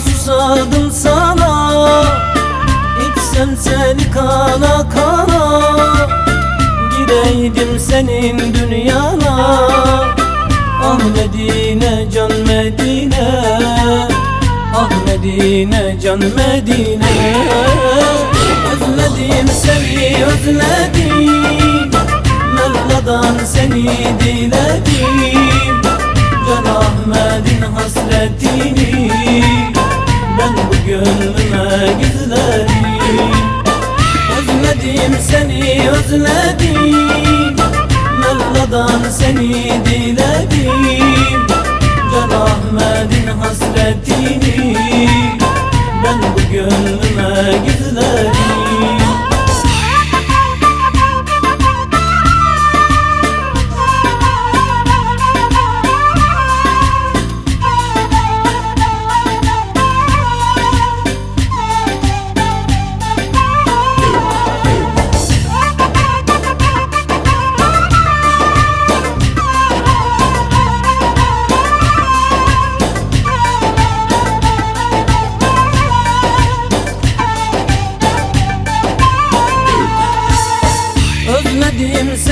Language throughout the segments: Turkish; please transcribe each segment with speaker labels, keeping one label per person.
Speaker 1: susadım sana. İçsem seni kana kana. Gireydim senin dünyana. Ah Medine can Medine. Ah Medine can Medine. Özledim seni özledim. Mevla'dan seni diledim Can Ahmet'in hasretini Ben gönlüme gizledim. Özledim seni özledim. Mevla'dan seni diledim. Can Ahmet'in hasretini Ben bu gönlüme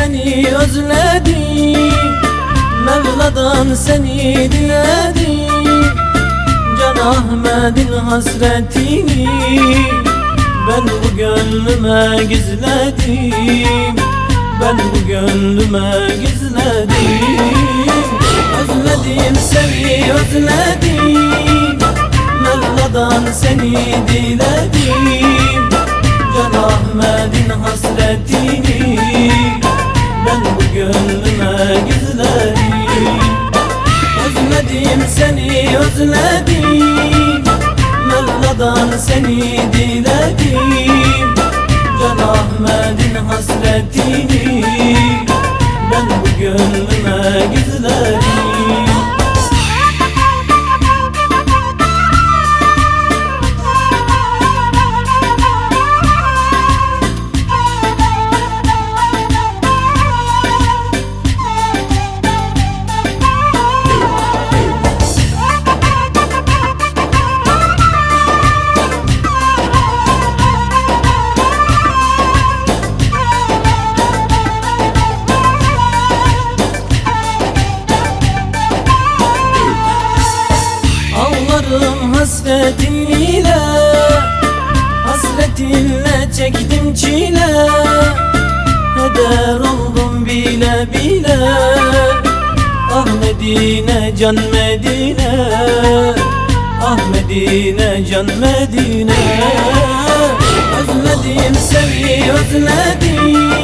Speaker 1: seni özledim. Mevla'dan seni diledim. Can Ahmet'in hasretini Ben bu gönlüme gizledim. Ben bu gönlüme gizledim. Özledim seni özledim. Mevla'dan seni diledim seni özledim Mevla'dan seni diledim Can Ahmet'in hasretini Ben bu Ağlarım hasretinle Hasretinle çektim çile. Heder oldum bile bile Ah Medine can Medine. Ah Medine can Medine. Özledim seni özledim.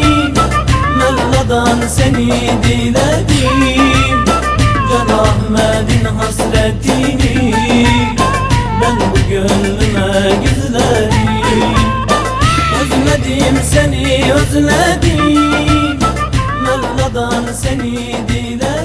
Speaker 1: Mevla'dan seni diledim. Can Ahmet'in hasretini gönlüme gizledin Özledim seni özledim. Mevla'dan seni diledim